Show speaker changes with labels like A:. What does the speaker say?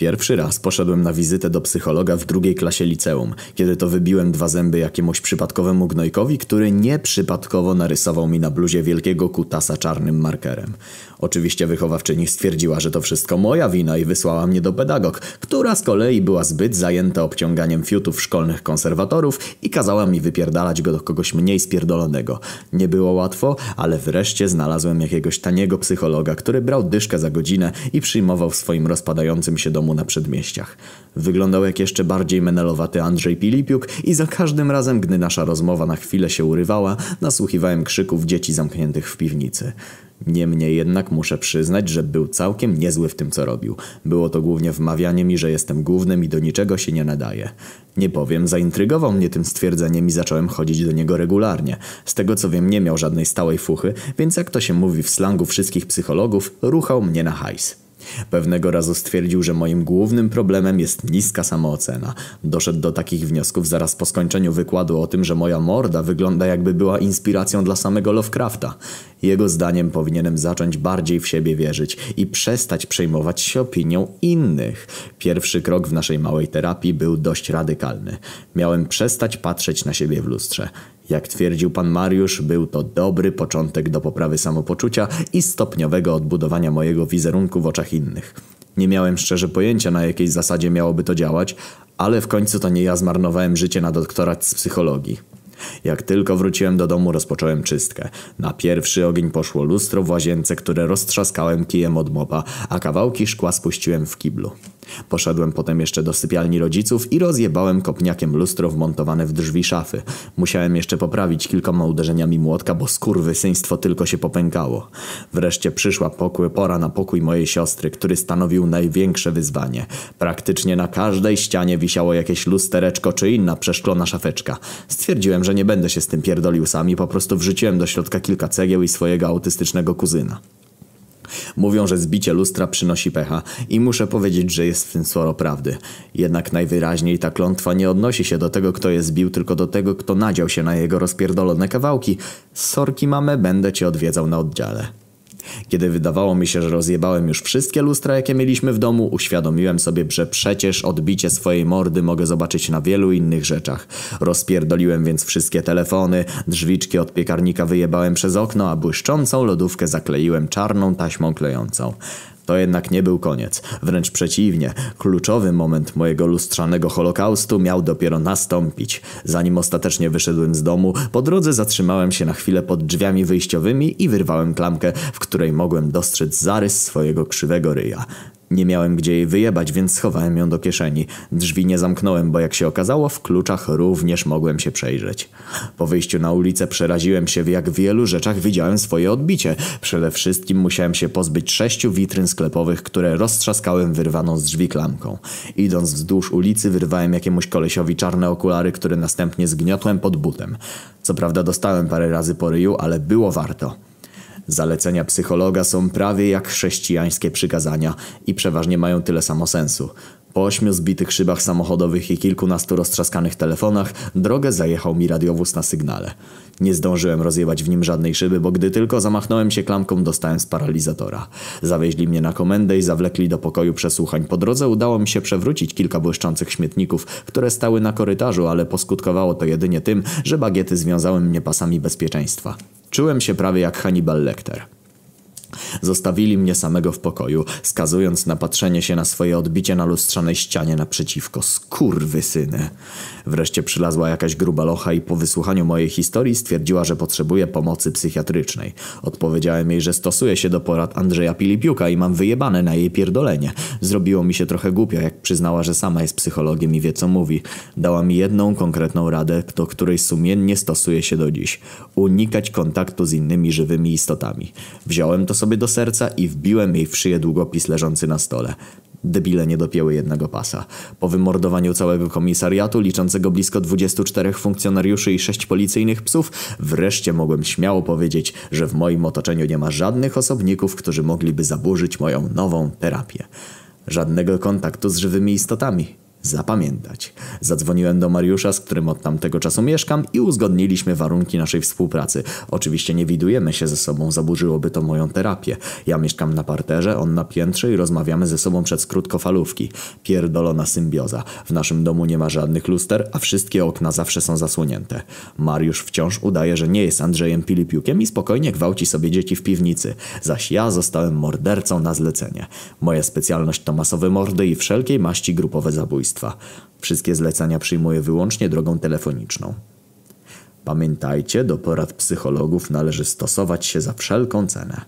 A: Pierwszy raz poszedłem na wizytę do psychologa w drugiej klasie liceum, kiedy to wybiłem dwa zęby jakiemuś przypadkowemu gnojkowi, który nieprzypadkowo narysował mi na bluzie wielkiego kutasa czarnym markerem. Oczywiście wychowawczyni stwierdziła, że to wszystko moja wina i wysłała mnie do pedagog, która z kolei była zbyt zajęta obciąganiem fiutów szkolnych konserwatorów i kazała mi wypierdalać go do kogoś mniej spierdolonego. Nie było łatwo, ale wreszcie znalazłem jakiegoś taniego psychologa, który brał dyszkę za godzinę i przyjmował w swoim rozpadającym się domu na przedmieściach. Wyglądał jak jeszcze bardziej menelowaty Andrzej Pilipiuk i za każdym razem, gdy nasza rozmowa na chwilę się urywała, nasłuchiwałem krzyków dzieci zamkniętych w piwnicy. Niemniej jednak muszę przyznać, że był całkiem niezły w tym co robił. Było to głównie wmawianie mi, że jestem głównym i do niczego się nie nadaje. Nie powiem, zaintrygował mnie tym stwierdzeniem i zacząłem chodzić do niego regularnie. Z tego co wiem nie miał żadnej stałej fuchy, więc jak to się mówi w slangu wszystkich psychologów, ruchał mnie na hajs. Pewnego razu stwierdził, że moim głównym problemem jest niska samoocena. Doszedł do takich wniosków zaraz po skończeniu wykładu o tym, że moja morda wygląda jakby była inspiracją dla samego Lovecrafta. Jego zdaniem powinienem zacząć bardziej w siebie wierzyć i przestać przejmować się opinią innych. Pierwszy krok w naszej małej terapii był dość radykalny. Miałem przestać patrzeć na siebie w lustrze. Jak twierdził pan Mariusz, był to dobry początek do poprawy samopoczucia i stopniowego odbudowania mojego wizerunku w oczach innych. Nie miałem szczerze pojęcia na jakiej zasadzie miałoby to działać, ale w końcu to nie ja zmarnowałem życie na doktorat z psychologii. Jak tylko wróciłem do domu, rozpocząłem czystkę. Na pierwszy ogień poszło lustro w łazience, które roztrzaskałem kijem od mopa, a kawałki szkła spuściłem w kiblu. Poszedłem potem jeszcze do sypialni rodziców i rozjebałem kopniakiem lustro wmontowane w drzwi szafy. Musiałem jeszcze poprawić kilkoma uderzeniami młotka, bo skurwysyństwo tylko się popękało. Wreszcie przyszła pokój, pora na pokój mojej siostry, który stanowił największe wyzwanie. Praktycznie na każdej ścianie wisiało jakieś lustereczko czy inna przeszklona szafeczka. Stwierdziłem, że nie będę się z tym pierdolił sami, po prostu wrzuciłem do środka kilka cegieł i swojego autystycznego kuzyna. Mówią, że zbicie lustra przynosi pecha i muszę powiedzieć, że jest w tym sporo prawdy. Jednak najwyraźniej ta klątwa nie odnosi się do tego, kto je zbił, tylko do tego, kto nadział się na jego rozpierdolone kawałki. Sorki mamę, będę cię odwiedzał na oddziale. Kiedy wydawało mi się, że rozjebałem już wszystkie lustra, jakie mieliśmy w domu, uświadomiłem sobie, że przecież odbicie swojej mordy mogę zobaczyć na wielu innych rzeczach. Rozpierdoliłem więc wszystkie telefony, drzwiczki od piekarnika wyjebałem przez okno, a błyszczącą lodówkę zakleiłem czarną taśmą klejącą. To jednak nie był koniec. Wręcz przeciwnie, kluczowy moment mojego lustrzanego holokaustu miał dopiero nastąpić. Zanim ostatecznie wyszedłem z domu, po drodze zatrzymałem się na chwilę pod drzwiami wyjściowymi i wyrwałem klamkę, w której mogłem dostrzec zarys swojego krzywego ryja. Nie miałem gdzie jej wyjebać, więc schowałem ją do kieszeni. Drzwi nie zamknąłem, bo jak się okazało, w kluczach również mogłem się przejrzeć. Po wyjściu na ulicę przeraziłem się, w jak wielu rzeczach widziałem swoje odbicie. Przede wszystkim musiałem się pozbyć sześciu witryn sklepowych, które roztrzaskałem wyrwaną z drzwi klamką. Idąc wzdłuż ulicy wyrwałem jakiemuś kolesiowi czarne okulary, które następnie zgniotłem pod butem. Co prawda dostałem parę razy po ryju, ale było warto. Zalecenia psychologa są prawie jak chrześcijańskie przykazania i przeważnie mają tyle samo sensu. Po ośmiu zbitych szybach samochodowych i kilkunastu roztrzaskanych telefonach drogę zajechał mi radiowóz na sygnale. Nie zdążyłem rozjebać w nim żadnej szyby, bo gdy tylko zamachnąłem się klamką dostałem z paralizatora. Zawieźli mnie na komendę i zawlekli do pokoju przesłuchań. Po drodze udało mi się przewrócić kilka błyszczących śmietników, które stały na korytarzu, ale poskutkowało to jedynie tym, że bagiety związały mnie pasami bezpieczeństwa. Czułem się prawie jak Hannibal Lecter. Zostawili mnie samego w pokoju, skazując na patrzenie się na swoje odbicie na lustrzanej ścianie naprzeciwko. Skurwy syny. Wreszcie przylazła jakaś gruba locha i po wysłuchaniu mojej historii stwierdziła, że potrzebuje pomocy psychiatrycznej. Odpowiedziałem jej, że stosuję się do porad Andrzeja Pilipiuka i mam wyjebane na jej pierdolenie. Zrobiło mi się trochę głupio, jak przyznała, że sama jest psychologiem i wie co mówi. Dała mi jedną konkretną radę, do której sumiennie stosuję się do dziś. Unikać kontaktu z innymi żywymi istotami. Wziąłem to sobie do serca i wbiłem jej w szyję długopis leżący na stole. Debile nie dopięły jednego pasa. Po wymordowaniu całego komisariatu, liczącego blisko 24 funkcjonariuszy i 6 policyjnych psów, wreszcie mogłem śmiało powiedzieć, że w moim otoczeniu nie ma żadnych osobników, którzy mogliby zaburzyć moją nową terapię. Żadnego kontaktu z żywymi istotami. Zapamiętać. Zadzwoniłem do Mariusza, z którym od tamtego czasu mieszkam i uzgodniliśmy warunki naszej współpracy. Oczywiście nie widujemy się ze sobą, zaburzyłoby to moją terapię. Ja mieszkam na parterze, on na piętrze i rozmawiamy ze sobą przez krótkofalówki. Pierdolona symbioza. W naszym domu nie ma żadnych luster, a wszystkie okna zawsze są zasłonięte. Mariusz wciąż udaje, że nie jest Andrzejem Pilipiukiem i spokojnie gwałci sobie dzieci w piwnicy. Zaś ja zostałem mordercą na zlecenie. Moja specjalność to masowe mordy i wszelkiej maści grupowe zabójstwa. Wszystkie zlecenia przyjmuję wyłącznie drogą telefoniczną. Pamiętajcie, do porad psychologów należy stosować się za wszelką cenę.